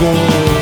Go.